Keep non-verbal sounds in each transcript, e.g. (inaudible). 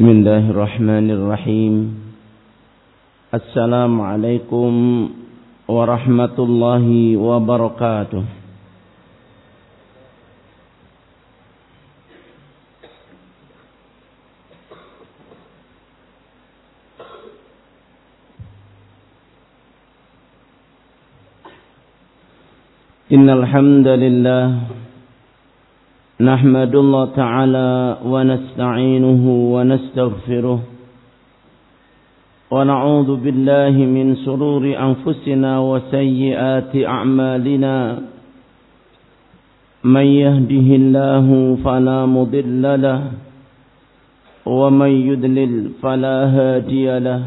بسم الله الرحمن الرحيم. السلام عليكم ورحمة الله وبركاته. إن الحمد لله نحمد الله تعالى ونستعينه ونستغفره ونعوذ بالله من سرور أنفسنا وسيئات أعمالنا. من يهده الله فلا مضل له ومن يدلل فلا هادي له.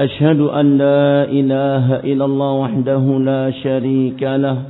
أشهد أن لا إله إلا الله وحده لا شريك له.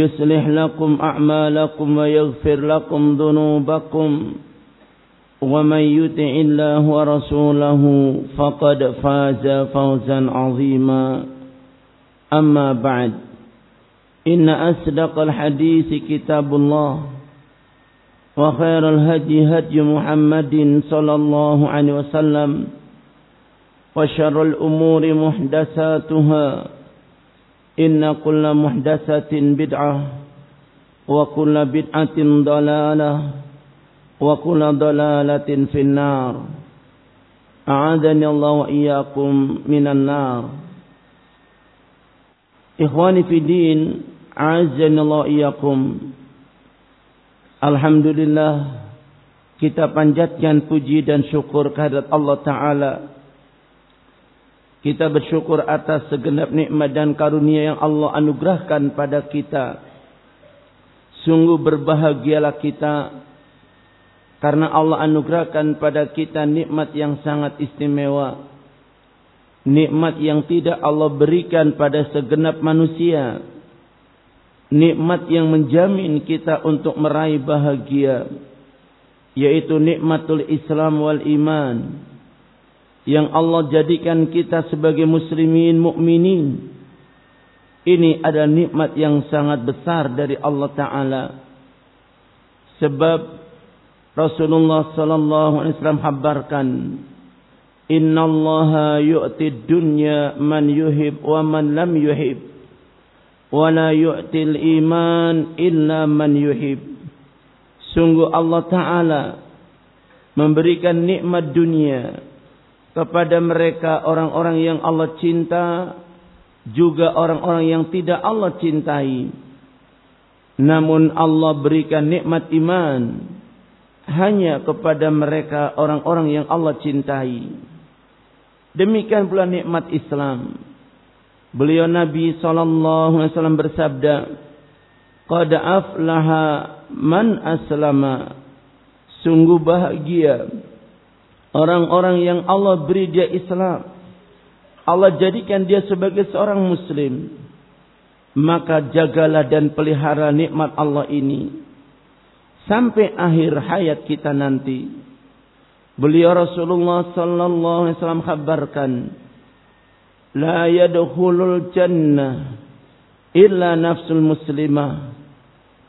يصلح لكم أعمالكم ويغفر لكم ذنوبكم ومن يطع الله ورسوله فقد فاز فوزا عظيما. أما بعد إن أصدق الحديث كتاب الله وخير الهدي هدي محمد صلى الله عليه وسلم وشر الأمور محدثاتها إن كل محدثة بدعة وكل بدعة ضلالة وكل ضلالة في النار أعاذني الله وإياكم من النار إخواني في الدين أعزني الله وإياكم Alhamdulillah kita panjatkan puji dan syukur kehadirat Allah Ta'ala. kita bersyukur atas segenap nikmat dan karunia yang Allah anugerahkan pada kita. Sungguh berbahagialah kita karena Allah anugerahkan pada kita nikmat yang sangat istimewa. Nikmat yang tidak Allah berikan pada segenap manusia nikmat yang menjamin kita untuk meraih bahagia yaitu nikmatul Islam wal iman yang Allah jadikan kita sebagai muslimin mukminin ini adalah nikmat yang sangat besar dari Allah taala sebab Rasulullah sallallahu alaihi wasallam habarkan innallaha yu'ti dunya man yuhib wa man lam yuhib wala yu'til iman illa man yuhib. Sungguh Allah Ta'ala memberikan nikmat dunia kepada mereka orang-orang yang Allah cinta juga orang-orang yang tidak Allah cintai. Namun Allah berikan nikmat iman hanya kepada mereka orang-orang yang Allah cintai. Demikian pula nikmat Islam. Beliau Nabi sallallahu alaihi wasallam bersabda, "Qad aflaha man aslama." Sungguh bahagia orang-orang yang Allah beri dia Islam. Allah jadikan dia sebagai seorang muslim. Maka jagalah dan pelihara nikmat Allah ini sampai akhir hayat kita nanti. Beliau Rasulullah sallallahu alaihi wasallam kabarkan, la yadkhulul jannah illa nafsul muslimah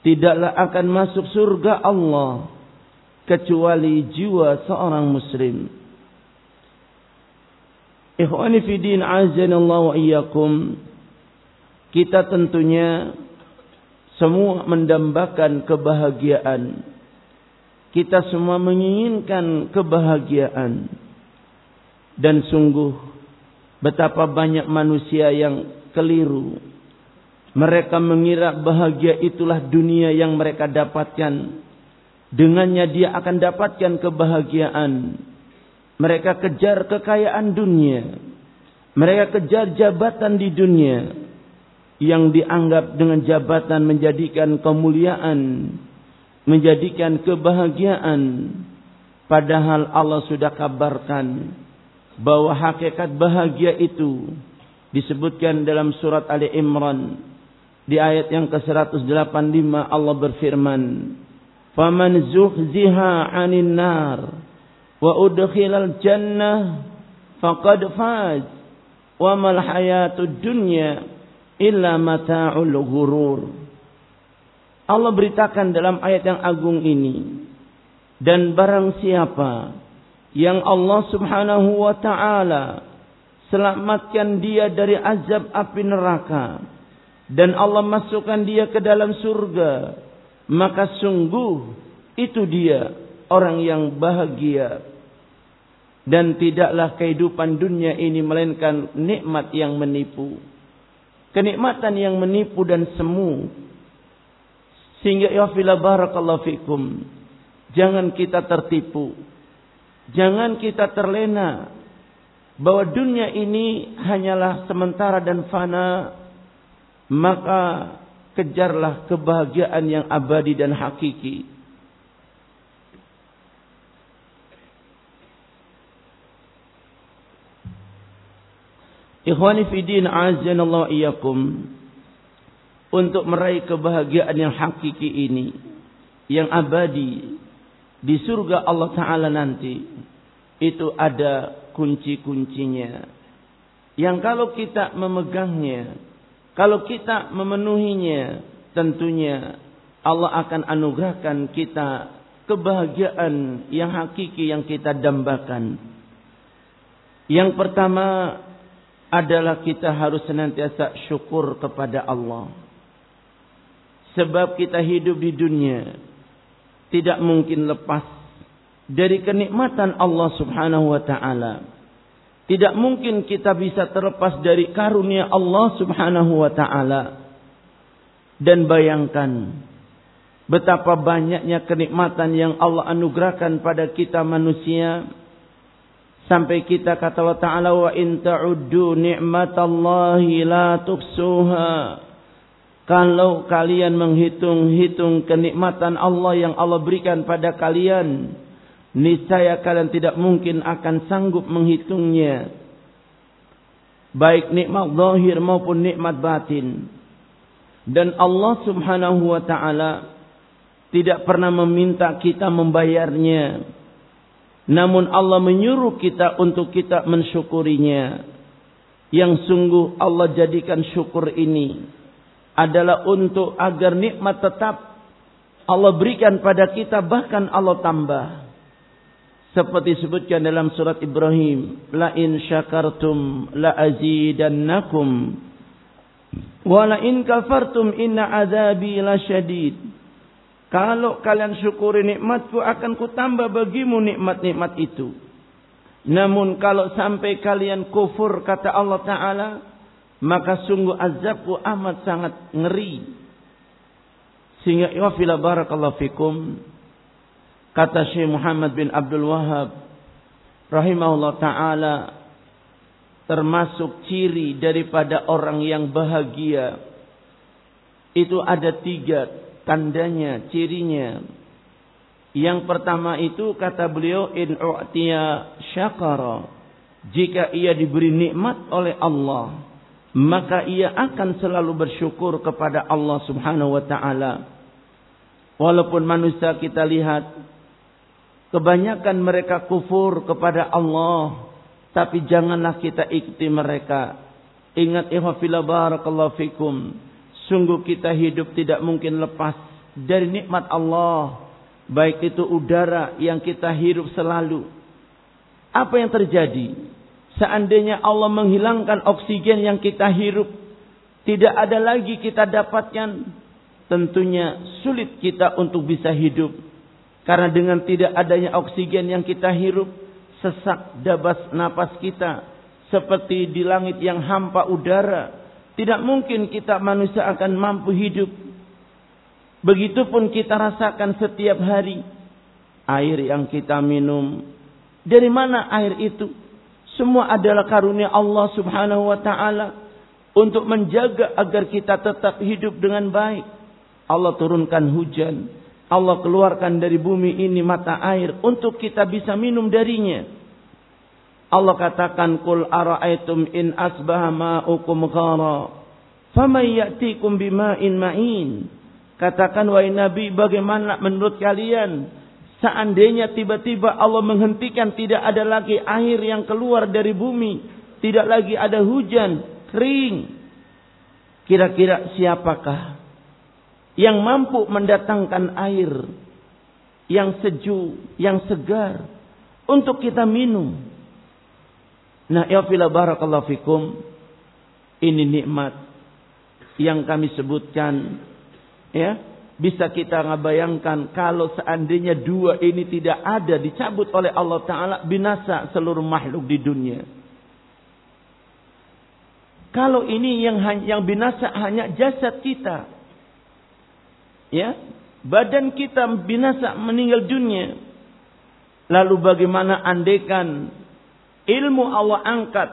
tidaklah akan masuk surga Allah kecuali jiwa seorang muslim Ikhwani fi din azanallahu wa iyyakum kita tentunya semua mendambakan kebahagiaan kita semua menginginkan kebahagiaan dan sungguh Betapa banyak manusia yang keliru. Mereka mengira bahagia itulah dunia yang mereka dapatkan. Dengannya dia akan dapatkan kebahagiaan. Mereka kejar kekayaan dunia. Mereka kejar jabatan di dunia. Yang dianggap dengan jabatan menjadikan kemuliaan. Menjadikan kebahagiaan. Padahal Allah sudah kabarkan bahwa hakikat bahagia itu disebutkan dalam surat Ali Imran di ayat yang ke-185 Allah berfirman faman zuhziha 'anil nar wa udkhilal jannah faqad faz. Wa mal hayatud dunya illa mata'ul ghurur. Allah beritakan dalam ayat yang agung ini dan barang siapa yang Allah Subhanahu wa taala selamatkan dia dari azab api neraka dan Allah masukkan dia ke dalam surga maka sungguh itu dia orang yang bahagia. Dan tidaklah kehidupan dunia ini melainkan nikmat yang menipu. Kenikmatan yang menipu dan semu. Sehingga ya fila barakallahu fikum. Jangan kita tertipu. Jangan kita terlena bahwa dunia ini hanyalah sementara dan fana. Maka kejarlah kebahagiaan yang abadi dan hakiki. Ikhwani fidin azanallahu iyakum untuk meraih kebahagiaan yang hakiki ini yang abadi di surga Allah taala nanti itu ada kunci-kuncinya yang kalau kita memegangnya kalau kita memenuhinya, tentunya Allah akan anugerahkan kita kebahagiaan yang hakiki yang kita dambakan. Yang pertama adalah kita harus senantiasa syukur kepada Allah. Sebab kita hidup di dunia tidak mungkin lepas dari kenikmatan Allah Subhanahu wa taala. Tidak mungkin kita bisa terlepas dari karunia Allah subhanahu wa ta'ala. Dan bayangkan betapa banyaknya kenikmatan yang Allah anugerahkan pada kita manusia. Sampai kita kata Allah Ta'ala wa in ta'uddu ni'matallahi la tuksuha. Kalau kalian menghitung-hitung kenikmatan Allah yang Allah berikan pada kalian niscaya kalian tidak mungkin akan sanggup menghitungnya. Baik nikmat zahir maupun nikmat batin. Dan Allah subhanahu wa ta'ala tidak pernah meminta kita membayarnya. Namun Allah menyuruh kita untuk kita mensyukurinya. Yang sungguh Allah jadikan syukur ini adalah untuk agar nikmat tetap Allah berikan pada kita bahkan Allah tambah. Seperti disebutkan dalam surat Ibrahim, la in syakartum la azidannakum wa la in kafartum inna azabi lasyadid. Kalau kalian syukuri nikmatku akan kutambah bagimu nikmat-nikmat itu. Namun kalau sampai kalian kufur kata Allah Ta'ala. Maka sungguh azabku amat sangat ngeri. Sehingga ya fila barakallahu fikum. Kata Syekh Muhammad bin Abdul Wahab rahimahullah taala termasuk ciri daripada orang yang bahagia itu ada tiga tandanya, cirinya. Yang pertama itu kata beliau in u'tiya syakara. Jika ia diberi nikmat oleh Allah, maka ia akan selalu bersyukur kepada Allah Subhanahu wa taala. Walaupun manusia kita lihat Kebanyakan mereka kufur kepada Allah. Tapi janganlah kita ikuti mereka. Ingat ihwafila barakallahu fikum. Sungguh kita hidup tidak mungkin lepas dari nikmat Allah. Baik itu udara yang kita hirup selalu. Apa yang terjadi? Seandainya Allah menghilangkan oksigen yang kita hirup. Tidak ada lagi kita dapatkan. Tentunya sulit kita untuk bisa hidup. Karena dengan tidak adanya oksigen yang kita hirup, sesak dabas napas kita. seperti di langit yang hampa udara. Tidak mungkin kita manusia akan mampu hidup. Begitupun kita rasakan setiap hari. Air yang kita minum. Dari mana air itu? Semua adalah karunia Allah subhanahu wa ta'ala. Untuk menjaga agar kita tetap hidup dengan baik. Allah turunkan hujan. Allah keluarkan dari bumi ini mata air. Untuk kita bisa minum darinya. Allah katakan kul ara'aitum in asbaha ma'ukum ghara faman ya'tikum bima'in ma'in Katakan wahai Nabi bagaimana menurut kalian seandainya tiba-tiba Allah menghentikan tidak ada lagi air yang keluar dari bumi, tidak lagi ada hujan, kering. Kira-kira siapakah yang mampu mendatangkan air yang sejuk, yang segar untuk kita minum? Nah, ya barakallahu fikum. Ini nikmat yang kami sebutkan ya. Bisa kita ngebayangkan kalau seandainya dua ini tidak ada dicabut oleh Allah taala binasa seluruh makhluk di dunia. Kalau ini yang yang binasa hanya jasad kita. Ya, badan kita binasa meninggal dunia. Lalu bagaimana andekan ilmu Allah angkat.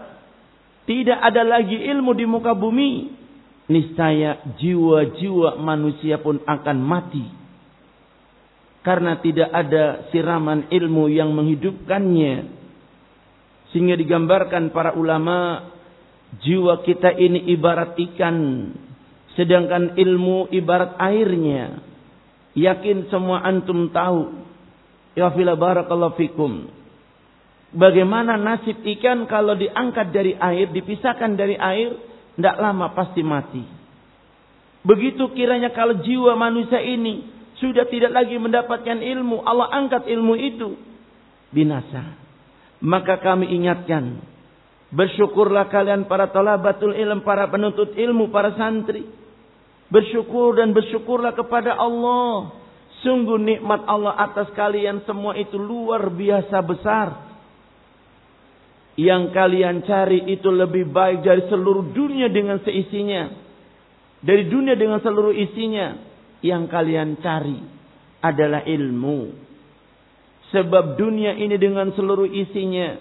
Tidak ada lagi ilmu di muka bumi. Niscaya jiwa-jiwa manusia pun akan mati. Karena tidak ada siraman ilmu yang menghidupkannya. Sehingga digambarkan para ulama. Jiwa kita ini ibarat ikan. Sedangkan ilmu ibarat airnya. Yakin semua antum tahu. Ya fila barakallahu fikum Bagaimana nasib ikan kalau diangkat dari air, dipisahkan dari air, tidak lama pasti mati. Begitu kiranya kalau jiwa manusia ini sudah tidak lagi mendapatkan ilmu, Allah angkat ilmu itu, binasa. Maka kami ingatkan, bersyukurlah kalian para talabatul ilm, para penuntut ilmu, para santri. Bersyukur dan bersyukurlah kepada Allah. Sungguh nikmat Allah atas kalian semua itu luar biasa besar yang kalian cari itu lebih baik dari seluruh dunia dengan seisinya. Dari dunia dengan seluruh isinya. Yang kalian cari adalah ilmu. Sebab dunia ini dengan seluruh isinya.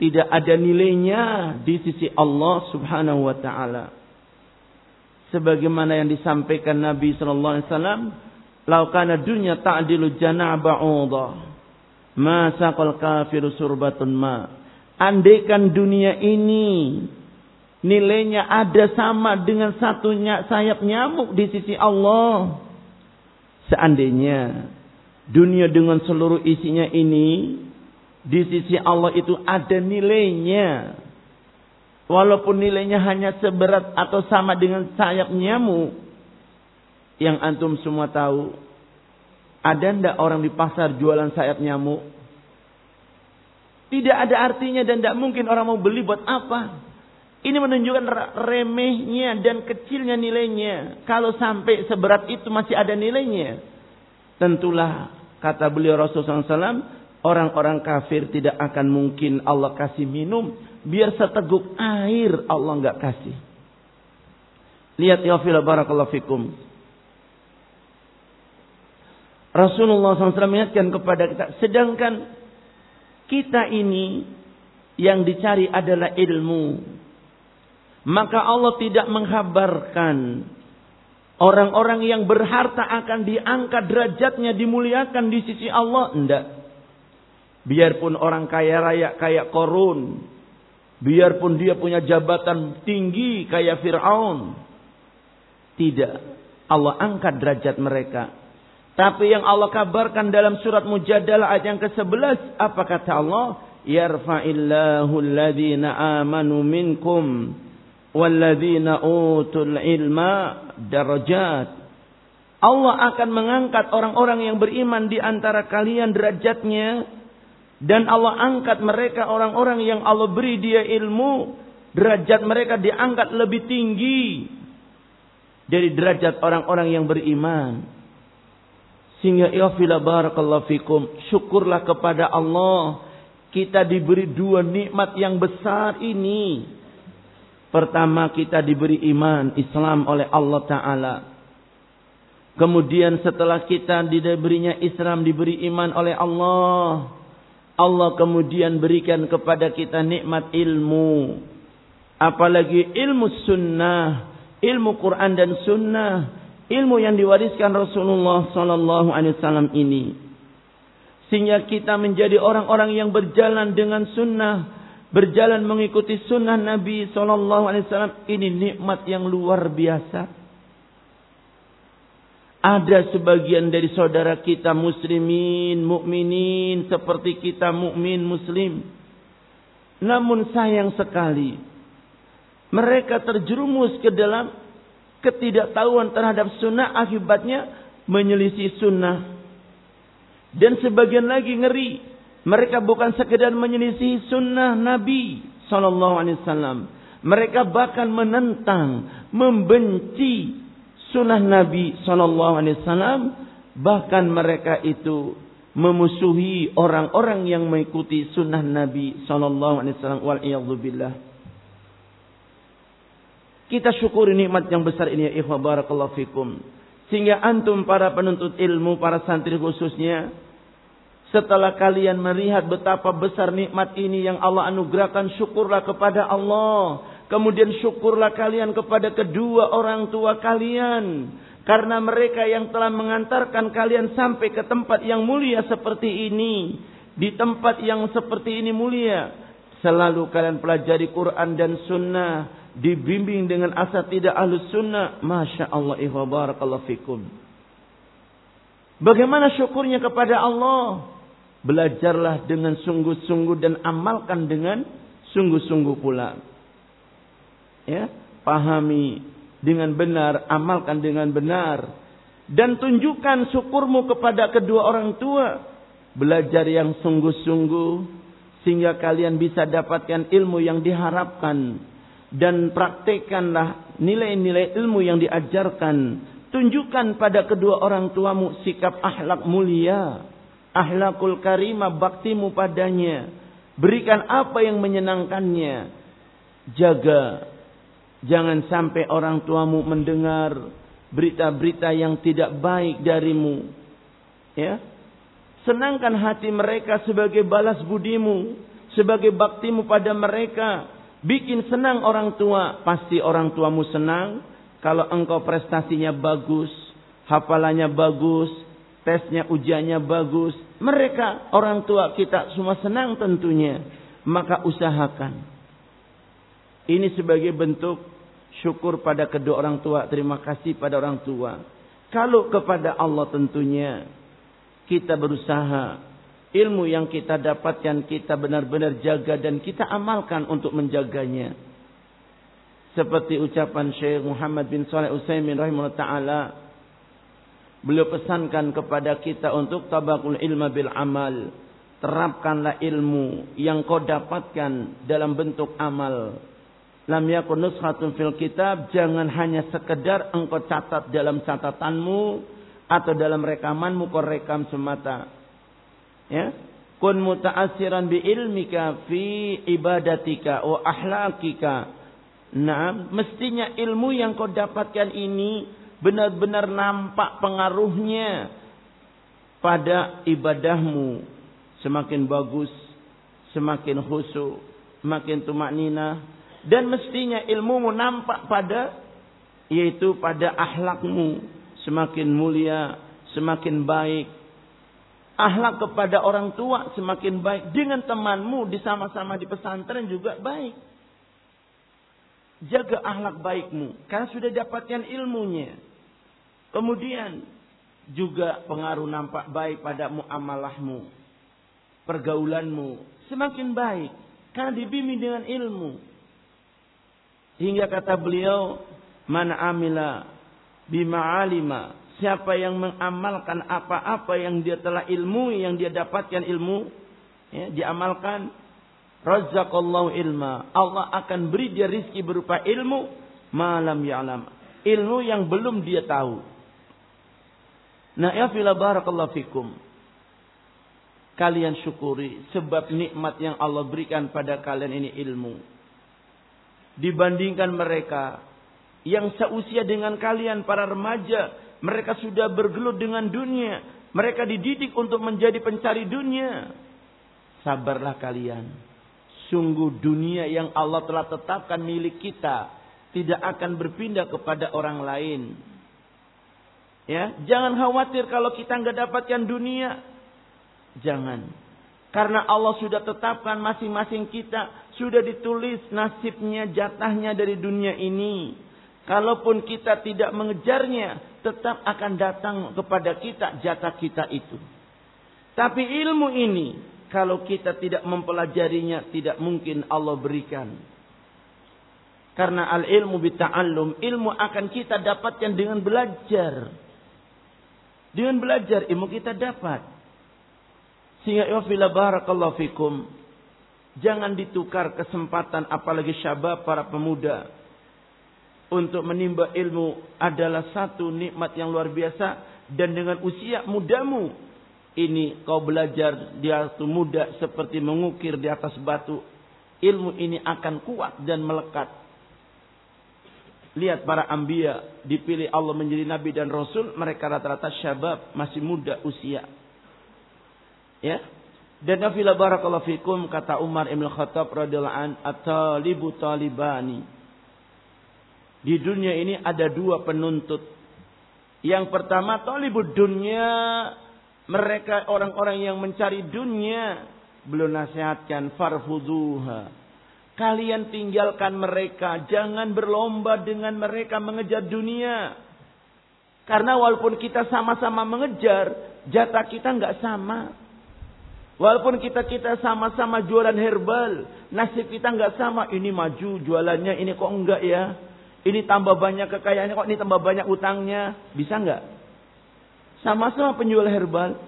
Tidak ada nilainya di sisi Allah subhanahu wa ta'ala. Sebagaimana yang disampaikan Nabi sallallahu alaihi wasallam, "Laukana dunya ta'dilu jana' ba'udha, ma saqal kafiru surbatun ma." Andaikan dunia ini nilainya ada sama dengan satunya sayap nyamuk di sisi Allah. Seandainya dunia dengan seluruh isinya ini di sisi Allah itu ada nilainya. Walaupun nilainya hanya seberat atau sama dengan sayap nyamuk. Yang antum semua tahu. Ada ndak orang di pasar jualan sayap nyamuk? Tidak ada artinya dan tidak mungkin orang mau beli buat apa. Ini menunjukkan remehnya dan kecilnya nilainya. Kalau sampai seberat itu masih ada nilainya. Tentulah kata beliau Rasulullah SAW. Orang-orang kafir tidak akan mungkin Allah kasih minum. Biar seteguk air Allah nggak kasih. Lihat ya fila barakallahu fikum. Rasulullah SAW mengingatkan kepada kita. Sedangkan kita ini yang dicari adalah ilmu. Maka Allah tidak menghabarkan orang-orang yang berharta akan diangkat derajatnya dimuliakan di sisi Allah. Tidak. Biarpun orang kaya raya kayak korun. Biarpun dia punya jabatan tinggi kayak Fir'aun. Tidak. Allah angkat derajat mereka. Tapi yang Allah kabarkan dalam surat Mujadalah ayat yang ke-11 apa kata Allah? Yarfa'illahu alladhina amanu minkum walladhina utul ilma darajat. Allah akan mengangkat orang-orang yang beriman di antara kalian derajatnya dan Allah angkat mereka orang-orang yang Allah beri dia ilmu derajat mereka diangkat lebih tinggi dari derajat orang-orang yang beriman. Sehingga ya fila barakallahu fikum. Syukurlah kepada Allah. Kita diberi dua nikmat yang besar ini. Pertama kita diberi iman Islam oleh Allah Ta'ala. Kemudian setelah kita diberinya Islam diberi iman oleh Allah. Allah kemudian berikan kepada kita nikmat ilmu. Apalagi ilmu sunnah. Ilmu Quran dan sunnah. Ilmu yang diwariskan Rasulullah Sallallahu Alaihi Wasallam ini sehingga kita menjadi orang-orang yang berjalan dengan sunnah, berjalan mengikuti sunnah Nabi Sallallahu Alaihi Wasallam. Ini nikmat yang luar biasa. Ada sebagian dari saudara kita muslimin, mukminin seperti kita mukmin muslim. Namun sayang sekali mereka terjerumus ke dalam ketidaktahuan terhadap sunnah akibatnya menyelisih sunnah dan sebagian lagi ngeri. Mereka bukan sekedar menyelisih sunnah Nabi Sallallahu Alaihi Wasallam. Mereka bahkan menentang, membenci sunnah Nabi Sallallahu Alaihi Wasallam. Bahkan mereka itu memusuhi orang-orang yang mengikuti sunnah Nabi Sallallahu Alaihi Wasallam. Kita syukuri nikmat yang besar ini ya ikhwah barakallahu fikum. Sehingga antum para penuntut ilmu, para santri khususnya, setelah kalian melihat betapa besar nikmat ini yang Allah anugerahkan, syukurlah kepada Allah. Kemudian syukurlah kalian kepada kedua orang tua kalian. Karena mereka yang telah mengantarkan kalian sampai ke tempat yang mulia seperti ini. Di tempat yang seperti ini mulia. Selalu kalian pelajari Quran dan Sunnah dibimbing dengan asa tidak ahlus sunnah, masya Allah fikum. Bagaimana syukurnya kepada Allah? Belajarlah dengan sungguh-sungguh dan amalkan dengan sungguh-sungguh pula. Ya, pahami dengan benar, amalkan dengan benar dan tunjukkan syukurmu kepada kedua orang tua. Belajar yang sungguh-sungguh sehingga kalian bisa dapatkan ilmu yang diharapkan dan praktekkanlah nilai-nilai ilmu yang diajarkan. Tunjukkan pada kedua orang tuamu sikap akhlak mulia, akhlakul karimah baktimu padanya. Berikan apa yang menyenangkannya. Jaga jangan sampai orang tuamu mendengar berita-berita yang tidak baik darimu. Ya. Senangkan hati mereka sebagai balas budimu, sebagai baktimu pada mereka Bikin senang orang tua, pasti orang tuamu senang. Kalau engkau prestasinya bagus, hafalannya bagus, tesnya ujiannya bagus. Mereka orang tua kita semua senang tentunya. Maka usahakan. Ini sebagai bentuk syukur pada kedua orang tua. Terima kasih pada orang tua. Kalau kepada Allah tentunya kita berusaha ilmu yang kita dapatkan kita benar-benar jaga dan kita amalkan untuk menjaganya. Seperti ucapan Syekh Muhammad bin Saleh Utsaimin rahimahullah taala beliau pesankan kepada kita untuk tabakul ilma bil amal. Terapkanlah ilmu yang kau dapatkan dalam bentuk amal. Lam yakun nuskhatun fil kitab, jangan hanya sekedar engkau catat dalam catatanmu atau dalam rekamanmu kau rekam semata. Ya? Kun muta'assiran bi ilmika fi ibadatika wa ahlakika. Nah mestinya ilmu yang kau dapatkan ini benar-benar nampak pengaruhnya pada ibadahmu. Semakin bagus semakin khusyuk makin tumak nina dan mestinya ilmumu nampak pada yaitu pada ahlakmu semakin mulia semakin baik Ahlak kepada orang tua semakin baik. Dengan temanmu di sama-sama di pesantren juga baik. Jaga ahlak baikmu. Karena sudah dapatkan ilmunya. Kemudian juga pengaruh nampak baik pada muamalahmu. Pergaulanmu semakin baik. Karena dibimbing dengan ilmu. Hingga kata beliau. Mana amila bima alima Siapa yang mengamalkan apa-apa yang dia telah ilmu, yang dia dapatkan ilmu, ya, diamalkan, razaqallahu ilma. Allah akan beri dia rizki berupa ilmu, malam ya'lam. Ilmu yang belum dia tahu. Nah, ya fila barakallahu fikum. kalian syukuri sebab nikmat yang Allah berikan pada kalian ini ilmu. Dibandingkan mereka yang seusia dengan kalian para remaja, mereka sudah bergelut dengan dunia, mereka dididik untuk menjadi pencari dunia. Sabarlah kalian. Sungguh dunia yang Allah telah tetapkan milik kita tidak akan berpindah kepada orang lain. Ya, jangan khawatir kalau kita nggak dapatkan dunia. Jangan. Karena Allah sudah tetapkan masing-masing kita sudah ditulis nasibnya, jatahnya dari dunia ini. Kalaupun kita tidak mengejarnya, tetap akan datang kepada kita jatah kita itu. Tapi ilmu ini, kalau kita tidak mempelajarinya, tidak mungkin Allah berikan. Karena al ilmu bita'allum, ilmu akan kita dapatkan dengan belajar. Dengan belajar ilmu kita dapat. Sehingga ya barakallahu fikum. Jangan ditukar kesempatan apalagi syabab para pemuda. Untuk menimba ilmu adalah satu nikmat yang luar biasa. Dan dengan usia mudamu ini kau belajar di atas muda seperti mengukir di atas batu. Ilmu ini akan kuat dan melekat. Lihat para ambia dipilih Allah menjadi nabi dan rasul mereka rata-rata syabab masih muda usia. Ya dan nafila barakallahu fikum kata Umar Ibn Khattab radhiyallahu an at-talibu talibani di dunia ini ada dua penuntut. Yang pertama tolibud dunia. Mereka orang-orang yang mencari dunia. Belum nasihatkan farfuduha. Kalian tinggalkan mereka. Jangan berlomba dengan mereka mengejar dunia. Karena walaupun kita sama-sama mengejar. Jatah kita nggak sama. Walaupun kita kita sama-sama jualan herbal, nasib kita nggak sama. Ini maju jualannya, ini kok enggak ya? Ini tambah banyak kekayaannya kok ini tambah banyak utangnya. Bisa nggak? Sama-sama penjual herbal.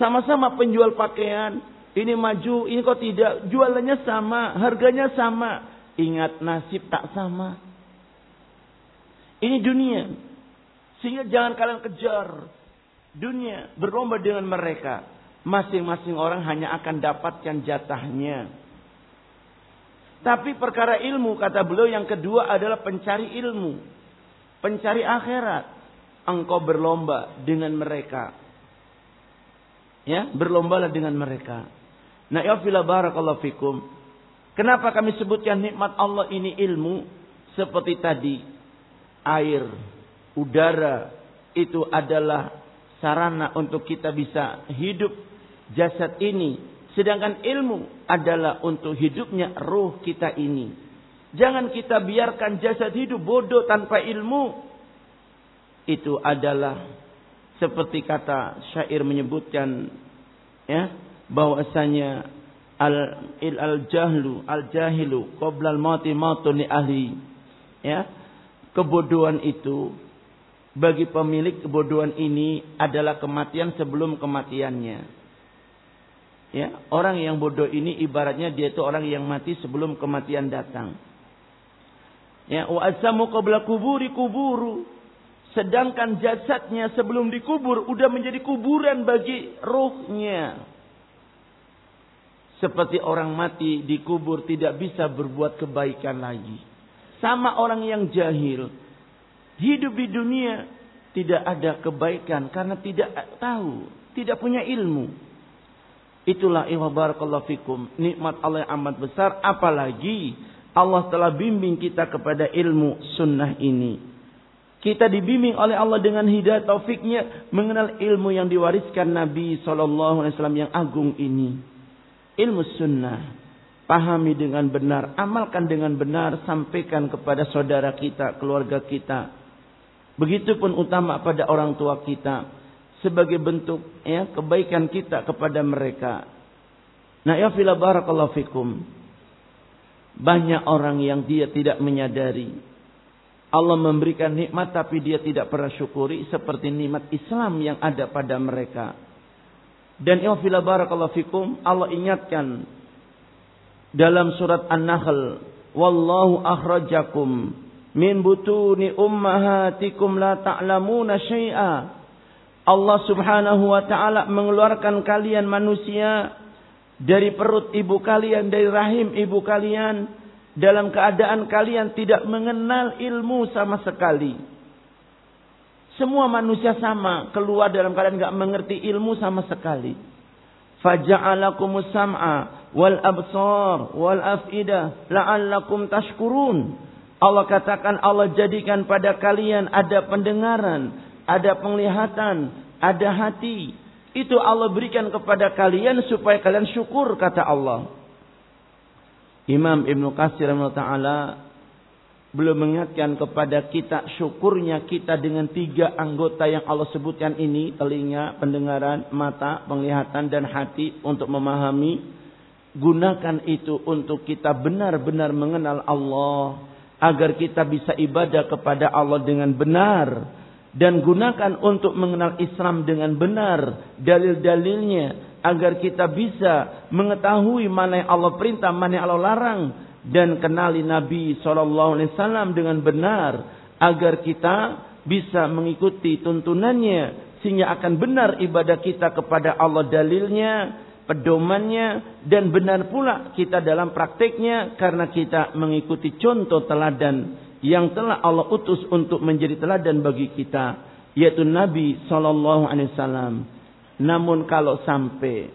Sama-sama penjual pakaian. Ini maju, ini kok tidak. Jualannya sama, harganya sama. Ingat nasib tak sama. Ini dunia. Sehingga jangan kalian kejar dunia. Berlomba dengan mereka. Masing-masing orang hanya akan dapatkan jatahnya. Tapi perkara ilmu kata beliau yang kedua adalah pencari ilmu. Pencari akhirat. Engkau berlomba dengan mereka. Ya, berlombalah dengan mereka. Nah, ya barakallahu fikum. Kenapa kami sebutkan nikmat Allah ini ilmu seperti tadi air, udara itu adalah sarana untuk kita bisa hidup jasad ini Sedangkan ilmu adalah untuk hidupnya ruh kita ini. Jangan kita biarkan jasad hidup bodoh tanpa ilmu. Itu adalah seperti kata syair menyebutkan ya bahwasanya al il al jahlu al jahilu qabla al mauti mautun li ahli ya kebodohan itu bagi pemilik kebodohan ini adalah kematian sebelum kematiannya Ya, orang yang bodoh ini ibaratnya dia itu orang yang mati sebelum kematian datang. Ya, wa asamu qabla kuburi kuburu. Sedangkan jasadnya sebelum dikubur udah menjadi kuburan bagi rohnya. Seperti orang mati dikubur tidak bisa berbuat kebaikan lagi. Sama orang yang jahil. Hidup di dunia tidak ada kebaikan karena tidak tahu, tidak punya ilmu. Itulah barakallahu fikum. Nikmat Allah yang amat besar. Apalagi Allah telah bimbing kita kepada ilmu sunnah ini. Kita dibimbing oleh Allah dengan hidayah taufiknya mengenal ilmu yang diwariskan Nabi SAW yang agung ini. Ilmu sunnah. Pahami dengan benar, amalkan dengan benar, sampaikan kepada saudara kita, keluarga kita. Begitupun utama pada orang tua kita sebagai bentuk ya kebaikan kita kepada mereka. Nah, ya fila barakallahu fikum. Banyak orang yang dia tidak menyadari Allah memberikan nikmat tapi dia tidak pernah syukuri seperti nikmat Islam yang ada pada mereka. Dan ya fila barakallahu fikum Allah ingatkan dalam surat An-Nahl, "Wallahu akhrajakum min butuni ummahatikum la ta'lamuna syai'a." Allah subhanahu wa ta'ala mengeluarkan kalian manusia dari perut ibu kalian, dari rahim ibu kalian, dalam keadaan kalian tidak mengenal ilmu sama sekali. Semua manusia sama, keluar dalam keadaan tidak mengerti ilmu sama sekali. Faja'alakumus sam'a wal absar wal af'idah la'allakum tashkurun. Allah katakan Allah jadikan pada kalian ada pendengaran, ada penglihatan, ada hati. Itu Allah berikan kepada kalian supaya kalian syukur kata Allah. Imam Ibn Qasir taala belum mengingatkan kepada kita syukurnya kita dengan tiga anggota yang Allah sebutkan ini telinga, pendengaran, mata, penglihatan dan hati untuk memahami. Gunakan itu untuk kita benar-benar mengenal Allah agar kita bisa ibadah kepada Allah dengan benar dan gunakan untuk mengenal Islam dengan benar dalil-dalilnya agar kita bisa mengetahui mana yang Allah perintah, mana yang Allah larang. Dan kenali Nabi sallallahu alaihi wasallam dengan benar agar kita bisa mengikuti tuntunannya sehingga akan benar ibadah kita kepada Allah dalilnya, pedomannya dan benar pula kita dalam prakteknya karena kita mengikuti contoh teladan yang telah Allah utus untuk menjadi teladan bagi kita yaitu Nabi sallallahu alaihi wasallam. Namun kalau sampai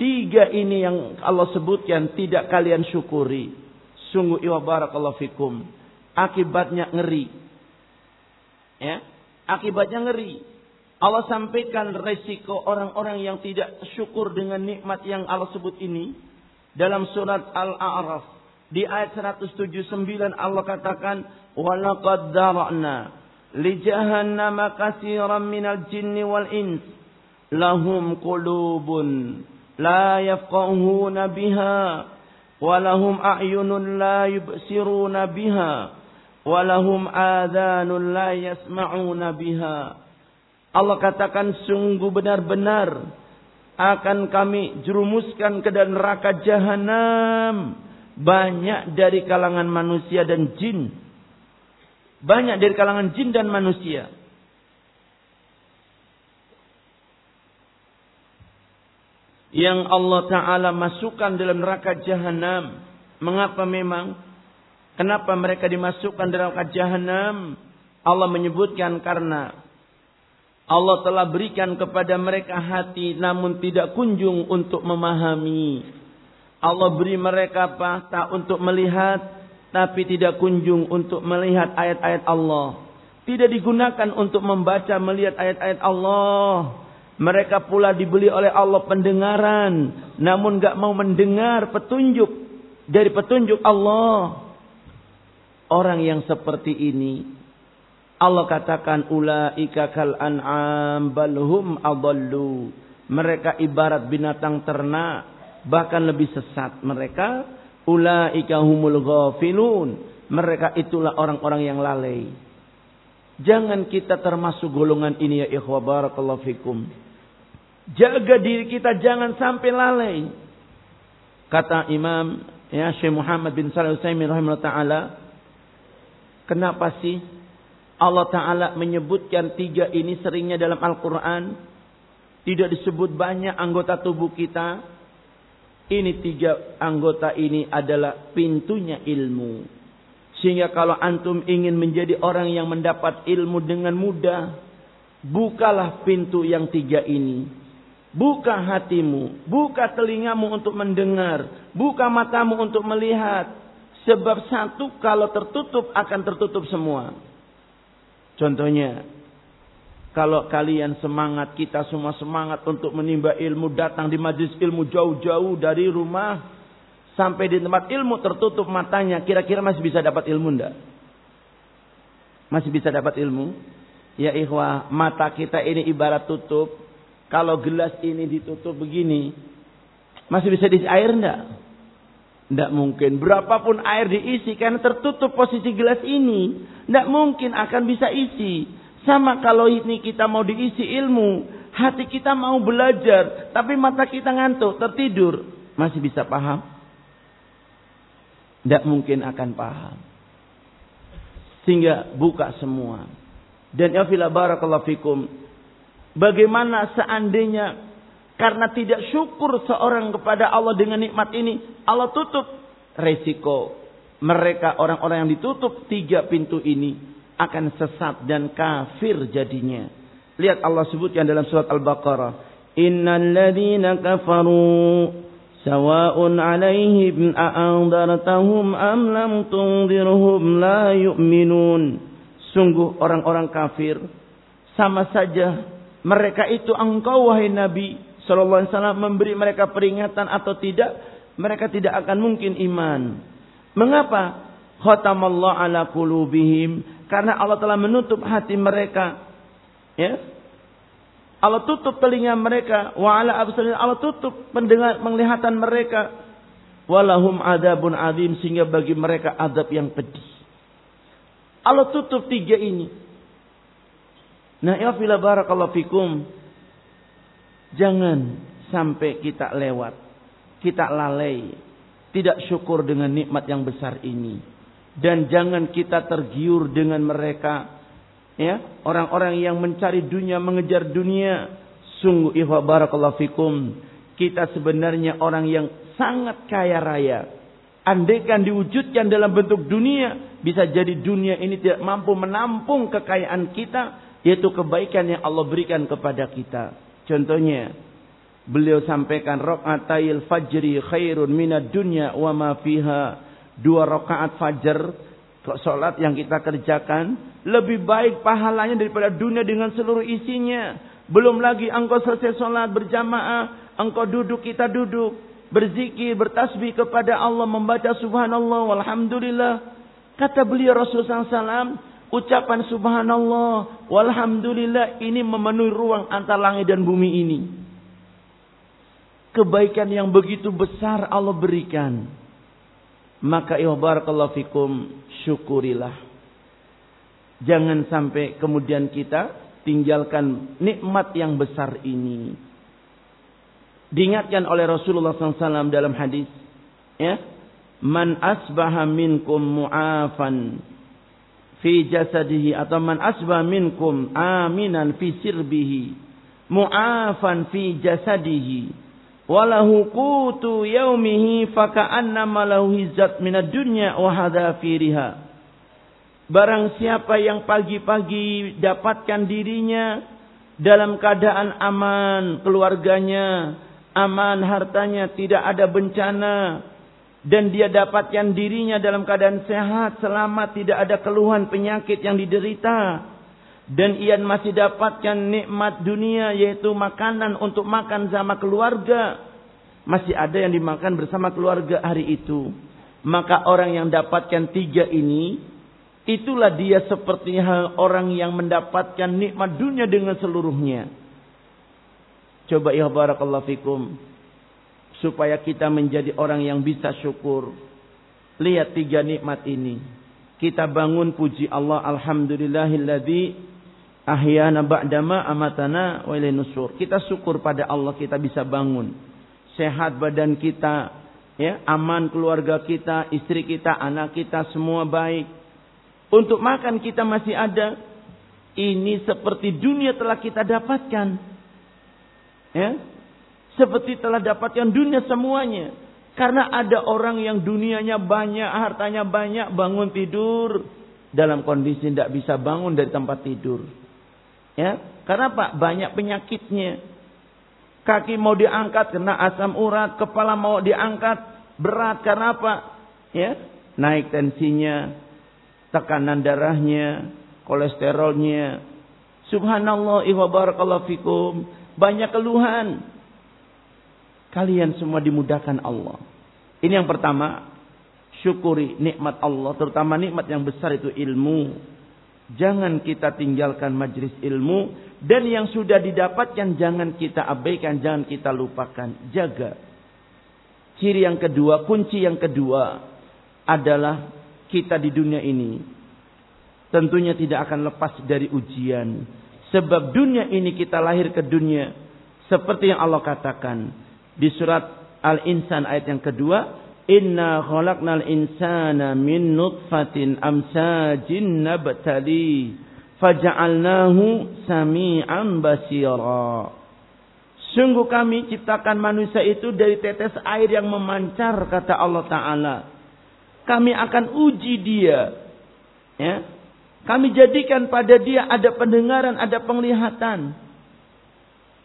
tiga ini yang Allah sebutkan tidak kalian syukuri, sungguh iwa barakallahu fikum. Akibatnya ngeri. Ya, akibatnya ngeri. Allah sampaikan resiko orang-orang yang tidak syukur dengan nikmat yang Allah sebut ini dalam surat Al-A'raf di ayat 179 Allah katakan walaqad dara'na li jahannama katsiran minal jinni wal ins. Lahum qulubun la yafqahuna biha walahum a'yunun la yubsiruna biha walahum adhanun la yasma'una biha. Allah katakan sungguh benar-benar akan kami jerumuskan ke dalam neraka jahanam banyak dari kalangan manusia dan jin. Banyak dari kalangan jin dan manusia. Yang Allah Ta'ala masukkan dalam neraka jahanam. Mengapa memang? Kenapa mereka dimasukkan dalam neraka jahanam? Allah menyebutkan karena Allah telah berikan kepada mereka hati namun tidak kunjung untuk memahami. Allah beri mereka mata untuk melihat tapi tidak kunjung untuk melihat ayat-ayat Allah. Tidak digunakan untuk membaca melihat ayat-ayat Allah. Mereka pula dibeli oleh Allah pendengaran. Namun gak mau mendengar petunjuk. Dari petunjuk Allah. Orang yang seperti ini. Allah katakan ulaika kal an'am balhum adallu. Mereka ibarat binatang ternak bahkan lebih sesat mereka ulaika humul ghafilun. Mereka itulah orang-orang yang lalai. Jangan kita termasuk golongan ini ya ikhwah barakallahu fikum. Jaga diri kita jangan sampai lalai. Kata Imam ya Syekh Muhammad bin Shalih Utsaimin rahimahullah taala kenapa sih Allah taala menyebutkan tiga ini seringnya dalam Al-Qur'an? Tidak disebut banyak anggota tubuh kita ini tiga anggota ini adalah pintunya ilmu. Sehingga kalau antum ingin menjadi orang yang mendapat ilmu dengan mudah, bukalah pintu yang tiga ini. Buka hatimu, buka telingamu untuk mendengar, buka matamu untuk melihat. Sebab satu kalau tertutup akan tertutup semua. Contohnya, kalau kalian semangat, kita semua semangat untuk menimba ilmu, datang di majlis ilmu jauh-jauh dari rumah sampai di tempat ilmu tertutup matanya, kira-kira masih bisa dapat ilmu enggak? Masih bisa dapat ilmu? Ya ikhwah, mata kita ini ibarat tutup. Kalau gelas ini ditutup begini, masih bisa diisi air enggak? Tidak mungkin. Berapapun air diisi karena tertutup posisi gelas ini. Tidak mungkin akan bisa isi. Sama kalau ini kita mau diisi ilmu, hati kita mau belajar, tapi mata kita ngantuk, tertidur, masih bisa paham? Tidak mungkin akan paham. Sehingga buka semua. Dan ya barakallahu fikum. Bagaimana seandainya karena tidak syukur seorang kepada Allah dengan nikmat ini, Allah tutup resiko. Mereka orang-orang yang ditutup tiga pintu ini akan sesat dan kafir jadinya. Lihat Allah sebutkan dalam surat Al-Baqarah. Innal ladzina kafaru sawa'un 'alaihim a'andartahum am lam tunzirhum la yu'minun. Sungguh orang-orang kafir sama saja mereka itu engkau wahai Nabi sallallahu alaihi wasallam memberi mereka peringatan atau tidak, mereka tidak akan mungkin iman. Mengapa? Khatamallahu ala qulubihim karena Allah telah menutup hati mereka. Ya. Allah tutup telinga mereka, wa ala Allah tutup pendengar penglihatan mereka. Walahum adabun azim sehingga bagi mereka adab yang pedih. Allah tutup tiga ini. Nah, ya fila barakallahu fikum. Jangan sampai kita lewat, kita lalai, tidak syukur dengan nikmat yang besar ini. Dan jangan kita tergiur dengan mereka, ya orang-orang yang mencari dunia, mengejar dunia. Sungguh ihwa barakallahu fikum. Kita sebenarnya orang yang sangat kaya raya. Andaikan diwujudkan dalam bentuk dunia, bisa jadi dunia ini tidak mampu menampung kekayaan kita, yaitu kebaikan yang Allah berikan kepada kita. Contohnya, beliau sampaikan rakaatayil fajri khairun minad dunya wa ma fiha. Dua rakaat fajar salat yang kita kerjakan lebih baik pahalanya daripada dunia dengan seluruh isinya. Belum lagi engkau selesai salat berjamaah, engkau duduk kita duduk, berzikir, bertasbih kepada Allah, membaca subhanallah walhamdulillah. Kata beliau Rasulullah SAW, ucapan subhanallah walhamdulillah ini memenuhi ruang antara langit dan bumi ini. Kebaikan yang begitu besar Allah berikan. Maka ya fikum syukurilah. Jangan sampai kemudian kita tinggalkan nikmat yang besar ini. Diingatkan oleh Rasulullah SAW dalam hadis, ya, man asbaha minkum mu'afan fi jasadihi atau man asba minkum aminan fi sirbihi mu'afan fi jasadihi walahu qutu yaumihi faka'annama lahu hizzat minad dunya wa hadafiriha barang siapa yang pagi-pagi dapatkan dirinya dalam keadaan aman keluarganya aman hartanya tidak ada bencana dan dia dapatkan dirinya dalam keadaan sehat, selamat, tidak ada keluhan penyakit yang diderita. Dan ia masih dapatkan nikmat dunia yaitu makanan untuk makan sama keluarga. Masih ada yang dimakan bersama keluarga hari itu. Maka orang yang dapatkan tiga ini, itulah dia seperti orang yang mendapatkan nikmat dunia dengan seluruhnya. Coba ya barakallahu fikum supaya kita menjadi orang yang bisa syukur. Lihat tiga nikmat ini. Kita bangun puji Allah alhamdulillahilladzi ahyana ba'dama amatana wa nusur. Kita syukur pada Allah kita bisa bangun. Sehat badan kita, ya, aman keluarga kita, istri kita, anak kita semua baik. Untuk makan kita masih ada. Ini seperti dunia telah kita dapatkan. Ya, seperti telah dapatkan dunia semuanya. Karena ada orang yang dunianya banyak, hartanya banyak, bangun tidur dalam kondisi tidak bisa bangun dari tempat tidur. Ya, karena Pak banyak penyakitnya. Kaki mau diangkat kena asam urat, kepala mau diangkat berat karena apa? Ya, naik tensinya, tekanan darahnya, kolesterolnya. Subhanallah wa barakallahu fikum. Banyak keluhan. Kalian semua dimudahkan Allah. Ini yang pertama, syukuri nikmat Allah, terutama nikmat yang besar itu ilmu. Jangan kita tinggalkan majlis ilmu dan yang sudah didapatkan jangan kita abaikan, jangan kita lupakan. Jaga. Ciri yang kedua, kunci yang kedua adalah kita di dunia ini tentunya tidak akan lepas dari ujian. Sebab dunia ini kita lahir ke dunia seperti yang Allah katakan di surat Al-Insan ayat yang kedua, Inna khalaqnal insana min nutfatin amsajin nabtali faja'alnahu sami'an basira. Sungguh kami ciptakan manusia itu dari tetes air yang memancar kata Allah taala. Kami akan uji dia. Ya. Kami jadikan pada dia ada pendengaran, ada penglihatan.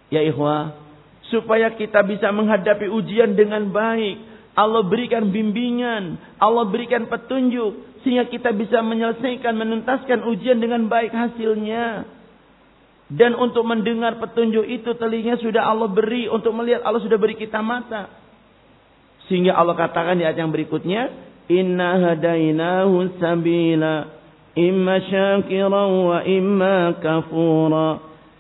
Ya ikhwah, supaya kita bisa menghadapi ujian dengan baik. Allah berikan bimbingan, Allah berikan petunjuk sehingga kita bisa menyelesaikan menuntaskan ujian dengan baik hasilnya. Dan untuk mendengar petunjuk itu telinga sudah Allah beri, untuk melihat Allah sudah beri kita mata. Sehingga Allah katakan di ayat yang berikutnya, "Inna hadainahu sabila imma syakiran wa imma kafura."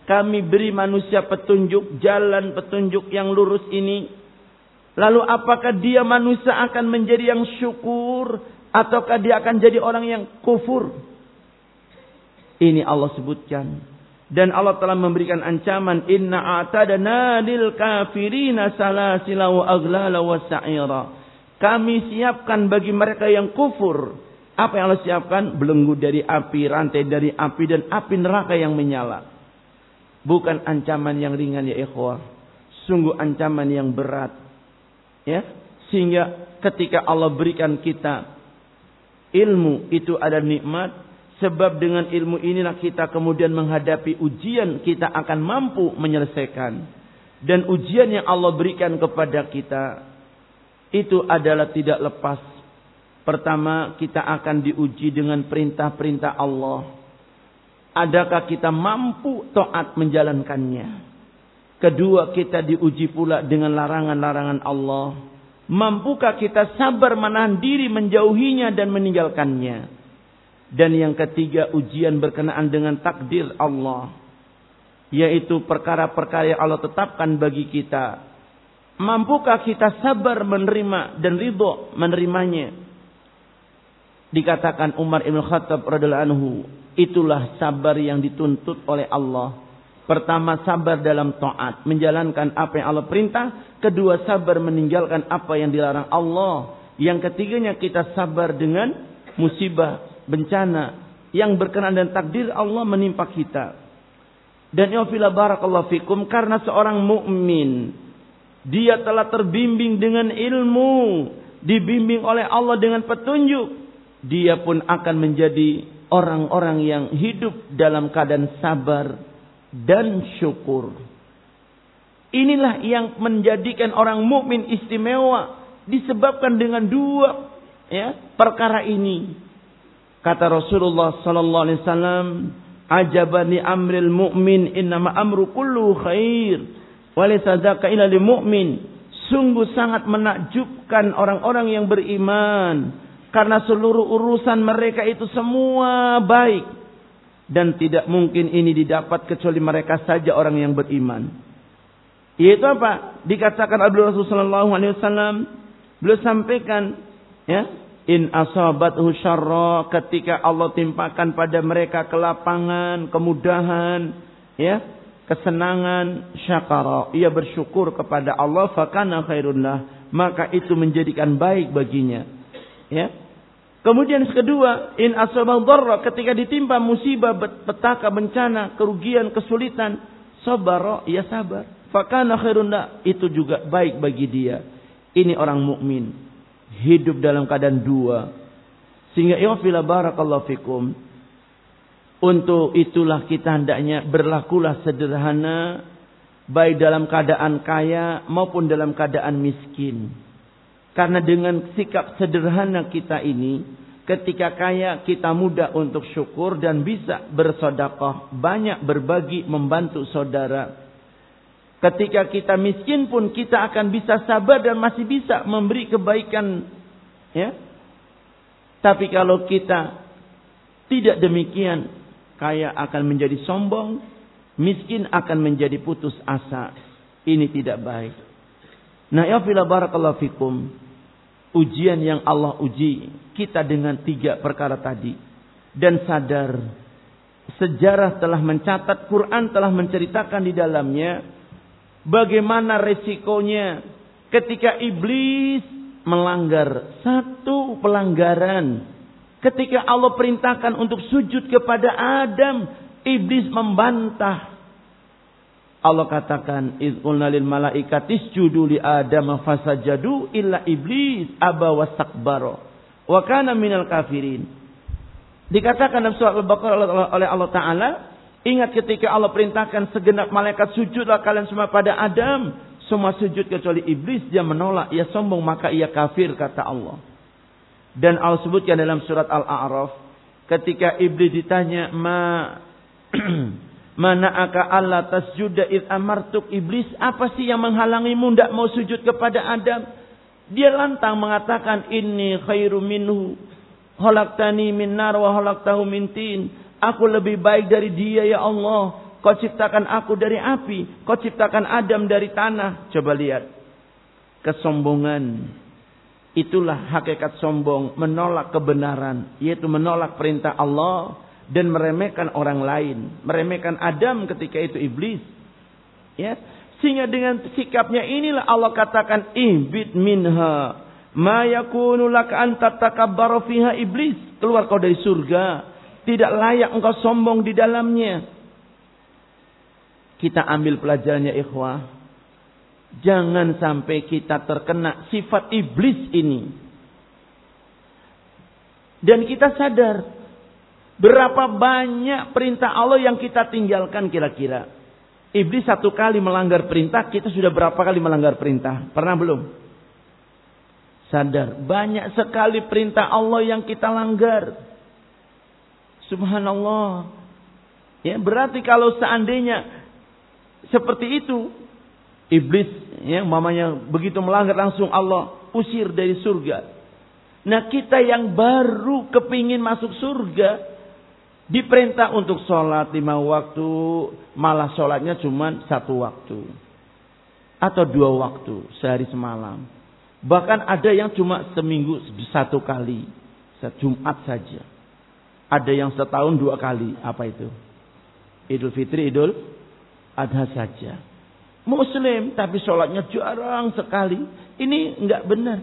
Kami beri manusia petunjuk jalan petunjuk yang lurus ini Lalu apakah dia manusia akan menjadi yang syukur ataukah dia akan jadi orang yang kufur? Ini Allah sebutkan. Dan Allah telah memberikan ancaman inna a'tadna lil kafirina salasila wa aghlala wa sa'ira. Kami siapkan bagi mereka yang kufur apa yang Allah siapkan? Belenggu dari api, rantai dari api dan api neraka yang menyala. Bukan ancaman yang ringan ya ikhwah. Sungguh ancaman yang berat Ya, sehingga ketika Allah berikan kita ilmu itu ada nikmat. Sebab dengan ilmu inilah kita kemudian menghadapi ujian kita akan mampu menyelesaikan. Dan ujian yang Allah berikan kepada kita itu adalah tidak lepas. Pertama kita akan diuji dengan perintah-perintah Allah. Adakah kita mampu taat menjalankannya Kedua kita diuji pula dengan larangan-larangan Allah. Mampukah kita sabar menahan diri menjauhinya dan meninggalkannya. Dan yang ketiga ujian berkenaan dengan takdir Allah. Yaitu perkara-perkara yang Allah tetapkan bagi kita. Mampukah kita sabar menerima dan ridho menerimanya. Dikatakan Umar Ibn Khattab radhiallahu anhu. Itulah sabar yang dituntut oleh Allah Pertama sabar dalam taat, menjalankan apa yang Allah perintah. Kedua sabar meninggalkan apa yang dilarang Allah. Yang ketiganya kita sabar dengan musibah, bencana yang berkenaan dan takdir Allah menimpa kita. Dan ya barakallahu fikum karena seorang mukmin dia telah terbimbing dengan ilmu, dibimbing oleh Allah dengan petunjuk. Dia pun akan menjadi orang-orang yang hidup dalam keadaan sabar, dan syukur. Inilah yang menjadikan orang mukmin istimewa disebabkan dengan dua ya perkara ini. Kata Rasulullah sallallahu alaihi wasallam, "Ajaban li amril mu'min innama amru kullu khair wa laysa dzaka illa lil mu'min." Sungguh sangat menakjubkan orang-orang yang beriman karena seluruh urusan mereka itu semua baik dan tidak mungkin ini didapat kecuali mereka saja orang yang beriman. Yaitu apa? Dikatakan Abdul Rasul sallallahu alaihi wasallam beliau sampaikan ya, in asabathu syarra ketika Allah timpakan pada mereka kelapangan, kemudahan, ya, kesenangan, syakara. Ia bersyukur kepada Allah fakana khairullah, maka itu menjadikan baik baginya. Ya, Kemudian kedua, in asabal dharra ketika ditimpa musibah, petaka, bencana, kerugian, kesulitan, sabar, ya sabar. Fakana khairun itu juga baik bagi dia. Ini orang mukmin hidup dalam keadaan dua. Sehingga ya fila barakallahu fikum. Untuk itulah kita hendaknya berlakulah sederhana baik dalam keadaan kaya maupun dalam keadaan miskin. Karena dengan sikap sederhana kita ini, ketika kaya kita mudah untuk syukur dan bisa bersodakoh, banyak berbagi, membantu saudara. Ketika kita miskin pun kita akan bisa sabar dan masih bisa memberi kebaikan. Ya. Tapi kalau kita tidak demikian, kaya akan menjadi sombong, miskin akan menjadi putus asa. Ini tidak baik. Nah, ya barakallahu fikum ujian yang Allah uji kita dengan tiga perkara tadi dan sadar sejarah telah mencatat Quran telah menceritakan di dalamnya bagaimana resikonya ketika iblis melanggar satu pelanggaran Ketika Allah perintahkan untuk sujud kepada Adam, iblis membantah. Allah katakan, "Idzqulna lil malaikati isjudu li Adam fasajadu illa iblis aba wastakbara wa kana minal kafirin." Dikatakan dalam surat Al-Baqarah oleh Allah Taala, ingat ketika Allah perintahkan segenap malaikat sujudlah kalian semua pada Adam, semua sujud kecuali iblis dia menolak, ia sombong maka ia kafir kata Allah. Dan Allah sebutkan dalam surat Al-A'raf ketika iblis ditanya ma (clears throat) mana aka Allah tasjuda id amartuk iblis? Apa sih yang menghalangimu tidak mau sujud kepada Adam? Dia lantang mengatakan ini khairu minhu. Halaktani min nar wa halaktahu min tin. Aku lebih baik dari dia ya Allah. Kau ciptakan aku dari api. Kau ciptakan Adam dari tanah. Coba lihat. Kesombongan. Itulah hakikat sombong, menolak kebenaran, yaitu menolak perintah Allah dan meremehkan orang lain, meremehkan Adam ketika itu iblis. Ya, sehingga dengan sikapnya inilah Allah katakan ihbit minha ma yakunu iblis, keluar kau dari surga, tidak layak engkau sombong di dalamnya. Kita ambil pelajarannya ikhwah. Jangan sampai kita terkena sifat iblis ini. Dan kita sadar berapa banyak perintah Allah yang kita tinggalkan kira-kira. Iblis satu kali melanggar perintah, kita sudah berapa kali melanggar perintah? Pernah belum? Sadar, banyak sekali perintah Allah yang kita langgar. Subhanallah. Ya, berarti kalau seandainya seperti itu, Iblis ya mamanya begitu melanggar langsung Allah usir dari surga. Nah kita yang baru kepingin masuk surga diperintah untuk sholat lima waktu malah sholatnya cuma satu waktu atau dua waktu sehari semalam. Bahkan ada yang cuma seminggu satu kali Jumat saja. Ada yang setahun dua kali. Apa itu? Idul Fitri, Idul Adha saja. Muslim tapi sholatnya jarang sekali. Ini enggak benar.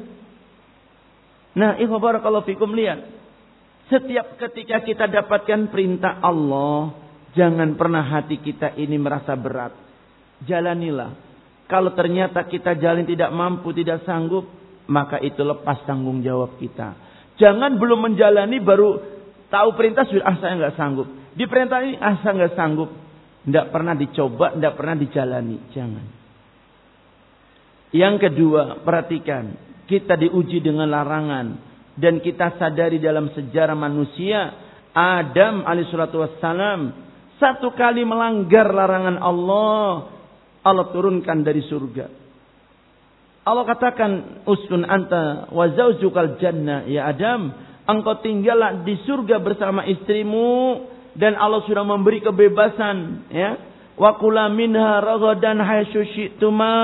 Nah, ikhwan kalau fikum lihat. Setiap ketika kita dapatkan perintah Allah, jangan pernah hati kita ini merasa berat. Jalanilah. Kalau ternyata kita jalan tidak mampu, tidak sanggup, maka itu lepas tanggung jawab kita. Jangan belum menjalani baru tahu perintah sudah ah saya nggak sanggup. Di perintah ini ah saya nggak sanggup. Tidak pernah dicoba, tidak pernah dijalani. Jangan. Yang kedua, perhatikan. Kita diuji dengan larangan. Dan kita sadari dalam sejarah manusia. Adam alaihissalatu wassalam. Satu kali melanggar larangan Allah. Allah turunkan dari surga. Allah katakan uskun anta wa zaujukal jannah ya Adam engkau tinggallah di surga bersama istrimu dan Allah sudah memberi kebebasan ya wa kula minha ragadan haitsusyituma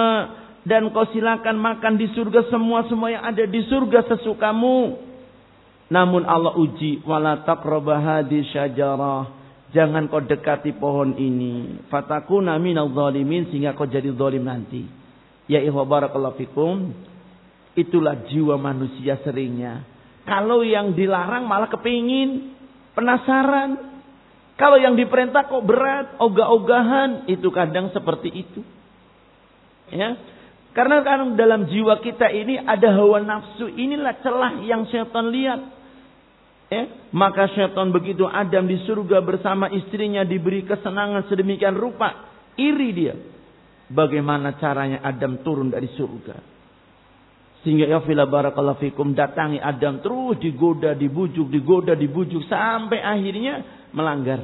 dan kau silakan makan di surga semua semua yang ada di surga sesukamu. Namun Allah uji wala taqrabah syajarah. Jangan kau dekati pohon ini. Fatakuna minal zalimin sehingga kau jadi zalim nanti. Ya ikhwah barakallahu fikum. Itulah jiwa manusia seringnya. Kalau yang dilarang malah kepingin penasaran. Kalau yang diperintah kok berat, ogah-ogahan, itu kadang seperti itu. Ya. Karena kan dalam jiwa kita ini ada hawa nafsu. Inilah celah yang setan lihat. Ya. Maka setan begitu Adam di surga bersama istrinya diberi kesenangan sedemikian rupa. Iri dia. Bagaimana caranya Adam turun dari surga. Sehingga ya fila barakallahu fikum datangi Adam terus digoda, dibujuk, digoda, dibujuk. Sampai akhirnya melanggar.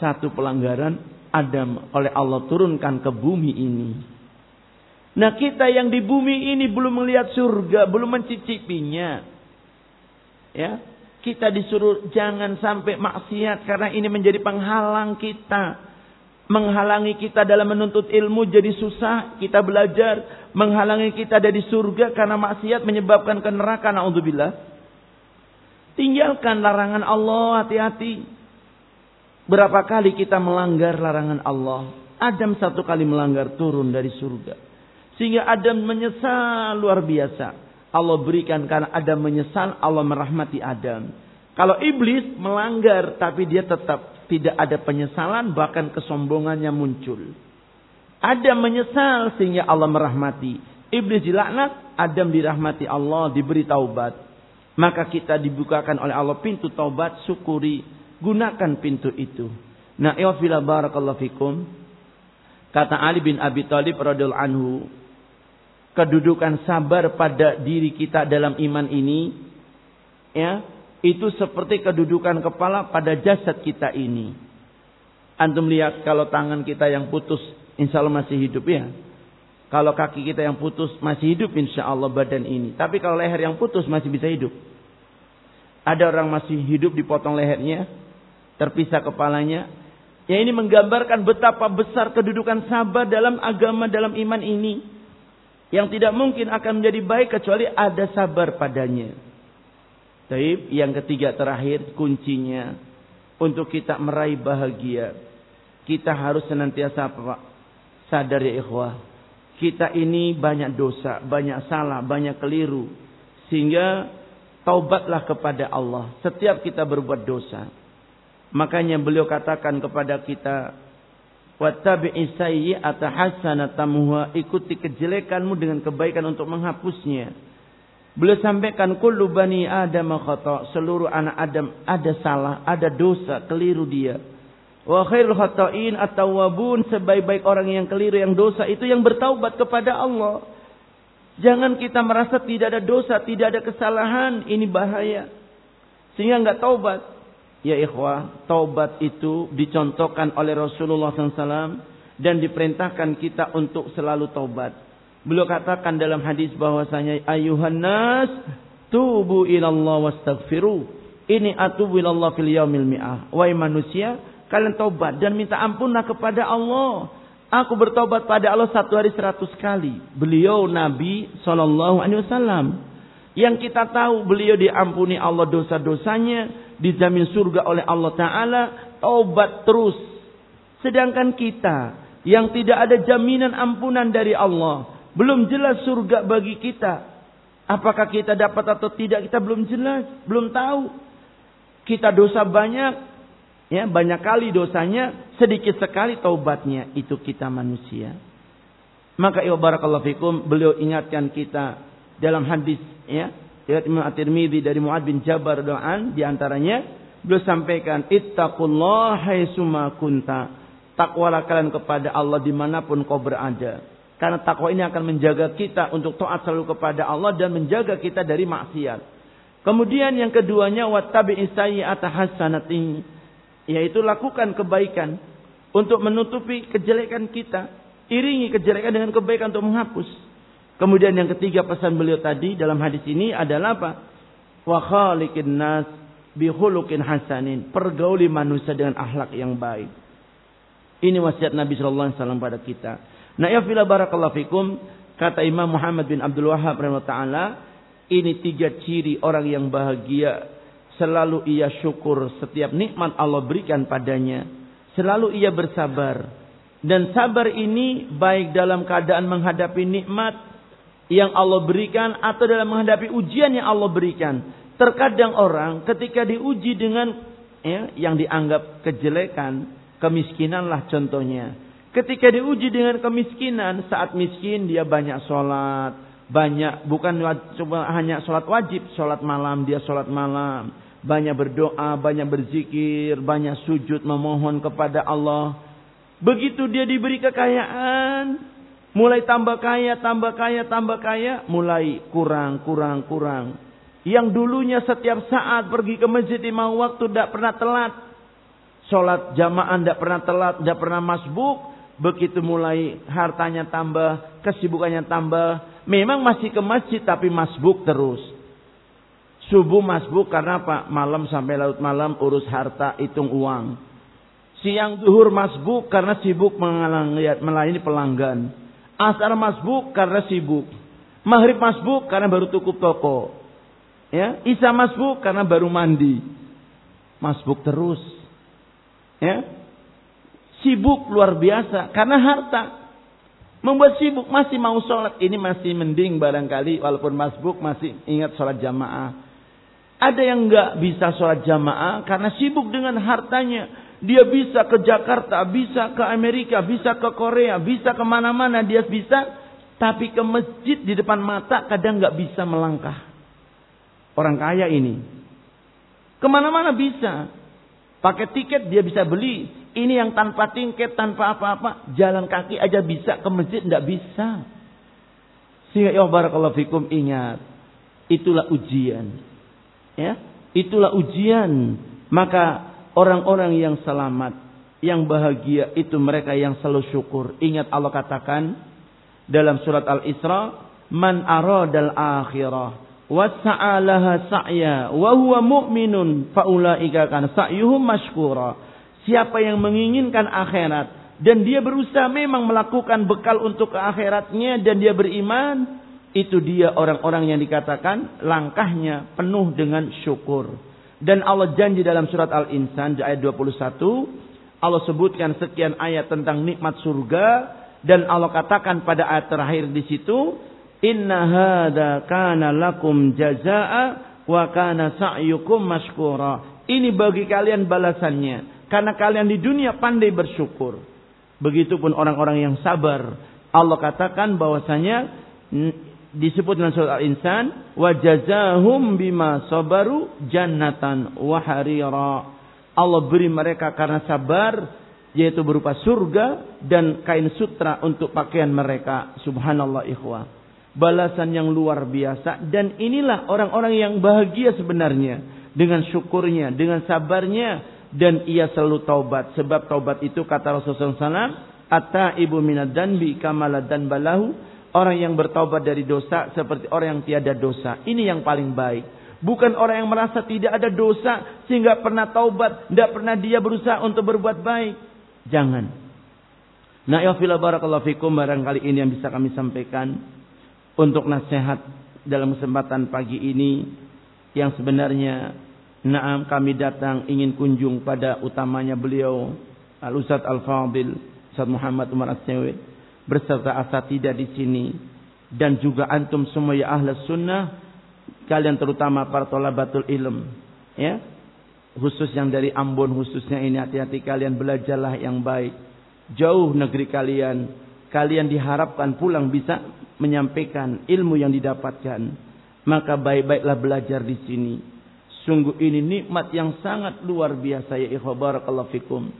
Satu pelanggaran Adam oleh Allah turunkan ke bumi ini. Nah kita yang di bumi ini belum melihat surga, belum mencicipinya. Ya, kita disuruh jangan sampai maksiat karena ini menjadi penghalang kita. Menghalangi kita dalam menuntut ilmu jadi susah, kita belajar. Menghalangi kita dari surga karena maksiat menyebabkan ke neraka. Na'udzubillah. Tinggalkan larangan Allah, hati-hati. Berapa kali kita melanggar larangan Allah? Adam satu kali melanggar turun dari surga. Sehingga Adam menyesal luar biasa. Allah berikan karena Adam menyesal, Allah merahmati Adam. Kalau iblis melanggar tapi dia tetap tidak ada penyesalan bahkan kesombongannya muncul. Adam menyesal sehingga Allah merahmati. Iblis dilaknat, Adam dirahmati Allah, diberi taubat. Maka kita dibukakan oleh Allah pintu taubat, syukuri, gunakan pintu itu. Nah, barakallahu fikum. Kata Ali bin Abi Thalib radhiyallahu anhu, kedudukan sabar pada diri kita dalam iman ini ya, itu seperti kedudukan kepala pada jasad kita ini. Antum lihat kalau tangan kita yang putus, insya Allah masih hidup ya. Kalau kaki kita yang putus masih hidup insya Allah badan ini. Tapi kalau leher yang putus masih bisa hidup. Ada orang masih hidup dipotong lehernya, terpisah kepalanya. Ya ini menggambarkan betapa besar kedudukan sabar dalam agama, dalam iman ini. Yang tidak mungkin akan menjadi baik kecuali ada sabar padanya. Taib, yang ketiga terakhir kuncinya untuk kita meraih bahagia. Kita harus senantiasa sadar ya ikhwah kita ini banyak dosa, banyak salah, banyak keliru. Sehingga taubatlah kepada Allah setiap kita berbuat dosa. Makanya beliau katakan kepada kita, "Wattabi'i sayyi'ata hasanatamuha." Ikuti kejelekanmu dengan kebaikan untuk menghapusnya. Beliau sampaikan kullu bani Adam khata. Seluruh anak Adam ada salah, ada dosa, keliru dia. Wa khairul khata'in at-tawwabun sebaik-baik orang yang keliru yang dosa itu yang bertaubat kepada Allah. Jangan kita merasa tidak ada dosa, tidak ada kesalahan, ini bahaya. Sehingga enggak taubat. Ya ikhwah, taubat itu dicontohkan oleh Rasulullah SAW dan diperintahkan kita untuk selalu taubat. Beliau katakan dalam hadis bahwasanya ayuhan nas tubu ilallah wastaghfiru. Ini atubu ilallah fil yaumil mi'ah. Wahai manusia, kalian taubat dan minta ampunlah kepada Allah. Aku bertobat pada Allah satu hari seratus kali. Beliau Nabi Shallallahu Alaihi Wasallam. Yang kita tahu beliau diampuni Allah dosa-dosanya, dijamin surga oleh Allah Taala, taubat terus. Sedangkan kita yang tidak ada jaminan ampunan dari Allah, belum jelas surga bagi kita. Apakah kita dapat atau tidak kita belum jelas, belum tahu. Kita dosa banyak, Ya, banyak kali dosanya, sedikit sekali taubatnya. Itu kita manusia. Maka ya barakallahu fikum, beliau ingatkan kita dalam hadis ya, riwayat Imam At-Tirmidzi dari Muad bin Jabar doan di antaranya beliau sampaikan ittaqullah haitsuma kunta. Takwalah kalian kepada Allah di mana pun kau berada. Karena takwa ini akan menjaga kita untuk taat selalu kepada Allah dan menjaga kita dari maksiat. Kemudian yang keduanya wattabi'is sayyi'ata hasanatin yaitu lakukan kebaikan untuk menutupi kejelekan kita. Iringi kejelekan dengan kebaikan untuk menghapus. Kemudian yang ketiga pesan beliau tadi dalam hadis ini adalah apa? Wa khaliqin nas bihulukin hasanin. Pergauli manusia dengan akhlak yang baik. Ini wasiat Nabi Shallallahu Alaihi Wasallam pada kita. Nah ya fila barakallahu fikum. Kata Imam Muhammad bin Abdul Wahab Taala. Ini tiga ciri orang yang bahagia Selalu ia syukur setiap nikmat Allah berikan padanya. Selalu ia bersabar. Dan sabar ini baik dalam keadaan menghadapi nikmat yang Allah berikan atau dalam menghadapi ujian yang Allah berikan. Terkadang orang ketika diuji dengan ya, yang dianggap kejelekan, kemiskinanlah contohnya. Ketika diuji dengan kemiskinan, saat miskin dia banyak sholat, banyak bukan cuma hanya sholat wajib, sholat malam dia sholat malam banyak berdoa, banyak berzikir, banyak sujud memohon kepada Allah. Begitu dia diberi kekayaan, mulai tambah kaya, tambah kaya, tambah kaya, mulai kurang, kurang, kurang. Yang dulunya setiap saat pergi ke masjid lima waktu tidak pernah telat. Sholat jamaah tidak pernah telat, tidak pernah masbuk. Begitu mulai hartanya tambah, kesibukannya tambah. Memang masih ke masjid tapi masbuk terus. Subuh masbuk karena apa? Malam sampai laut malam urus harta, hitung uang. Siang duhur masbuk karena sibuk melayani pelanggan. Asar masbuk karena sibuk. Maghrib masbuk karena baru tutup toko. Ya, Isya masbuk karena baru mandi. Masbuk terus. Ya. Sibuk luar biasa karena harta. Membuat sibuk masih mau sholat. Ini masih mending barangkali walaupun masbuk masih ingat sholat jamaah. Ada yang nggak bisa sholat jamaah karena sibuk dengan hartanya. Dia bisa ke Jakarta, bisa ke Amerika, bisa ke Korea, bisa ke mana-mana dia bisa. Tapi ke masjid di depan mata kadang nggak bisa melangkah. Orang kaya ini. Ke mana-mana bisa. Pakai tiket dia bisa beli. Ini yang tanpa tiket, tanpa apa-apa. Jalan kaki aja bisa, ke masjid tidak bisa. Sehingga ya barakallahu fikum ingat. Itulah ujian. Ya, itulah ujian. Maka orang-orang yang selamat, yang bahagia itu mereka yang selalu syukur. Ingat Allah katakan dalam surat Al-Isra, "Man aradal akhirah wasa'alaha sa'ya wa huwa mu'minun faulaika kan sa'yuhum mashkura. Siapa yang menginginkan akhirat dan dia berusaha memang melakukan bekal untuk akhiratnya dan dia beriman, itu dia orang-orang yang dikatakan langkahnya penuh dengan syukur. Dan Allah janji dalam surat Al-Insan ayat 21, Allah sebutkan sekian ayat tentang nikmat surga dan Allah katakan pada ayat terakhir di situ, Inna hada kana lakum jazaa wa kana sa'yukum mashkura. Ini bagi kalian balasannya. Karena kalian di dunia pandai bersyukur. Begitupun orang-orang yang sabar. Allah katakan bahwasanya disebut dalam surat Al-Insan wa jazahum bima sabaru jannatan wa harira. Allah beri mereka karena sabar yaitu berupa surga dan kain sutra untuk pakaian mereka. Subhanallah ikhwah balasan yang luar biasa dan inilah orang-orang yang bahagia sebenarnya dengan syukurnya, dengan sabarnya dan ia selalu taubat sebab taubat itu kata Rasulullah SAW Ata ibu minad danbi kamalad dan balahu orang yang bertaubat dari dosa seperti orang yang tiada dosa. Ini yang paling baik. Bukan orang yang merasa tidak ada dosa sehingga pernah taubat, tidak pernah dia berusaha untuk berbuat baik. Jangan. Nah, ya barakallahu fikum barangkali ini yang bisa kami sampaikan untuk nasihat dalam kesempatan pagi ini yang sebenarnya naam kami datang ingin kunjung pada utamanya beliau Al Ustaz Al Fadil Ustaz Muhammad Umar Asyawi berserta asatidah di sini dan juga antum semua ya ahli sunnah kalian terutama para tolabatul ilm ya khusus yang dari Ambon khususnya ini hati-hati kalian belajarlah yang baik jauh negeri kalian kalian diharapkan pulang bisa menyampaikan ilmu yang didapatkan, maka baik-baiklah belajar di sini. Sungguh ini nikmat yang sangat luar biasa ya ikhwah barakallahu fikum.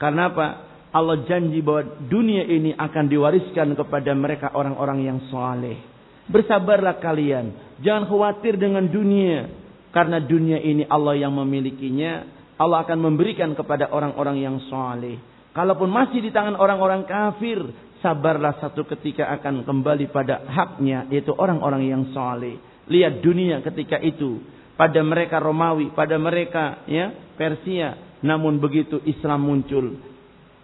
Karena apa? Allah janji bahwa dunia ini akan diwariskan kepada mereka orang-orang yang soleh. Bersabarlah kalian. Jangan khawatir dengan dunia. Karena dunia ini Allah yang memilikinya. Allah akan memberikan kepada orang-orang yang soleh. Kalaupun masih di tangan orang-orang kafir sabarlah satu ketika akan kembali pada haknya yaitu orang-orang yang soleh. Lihat dunia ketika itu pada mereka Romawi, pada mereka ya Persia. Namun begitu Islam muncul,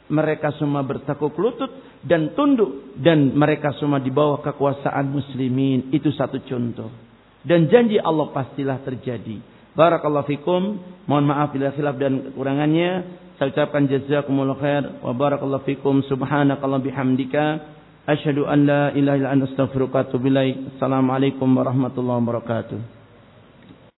mereka semua bertekuk lutut dan tunduk dan mereka semua di bawah kekuasaan muslimin. Itu satu contoh. Dan janji Allah pastilah terjadi. Barakallahu fikum. Mohon maaf bila khilaf dan kekurangannya. Saya ucapkan jazakumullah khair wa barakallahu fikum subhanakallah bihamdika asyhadu an la ilaha illa anta astaghfiruka wa atubu ilaik. Assalamualaikum warahmatullahi wabarakatuh.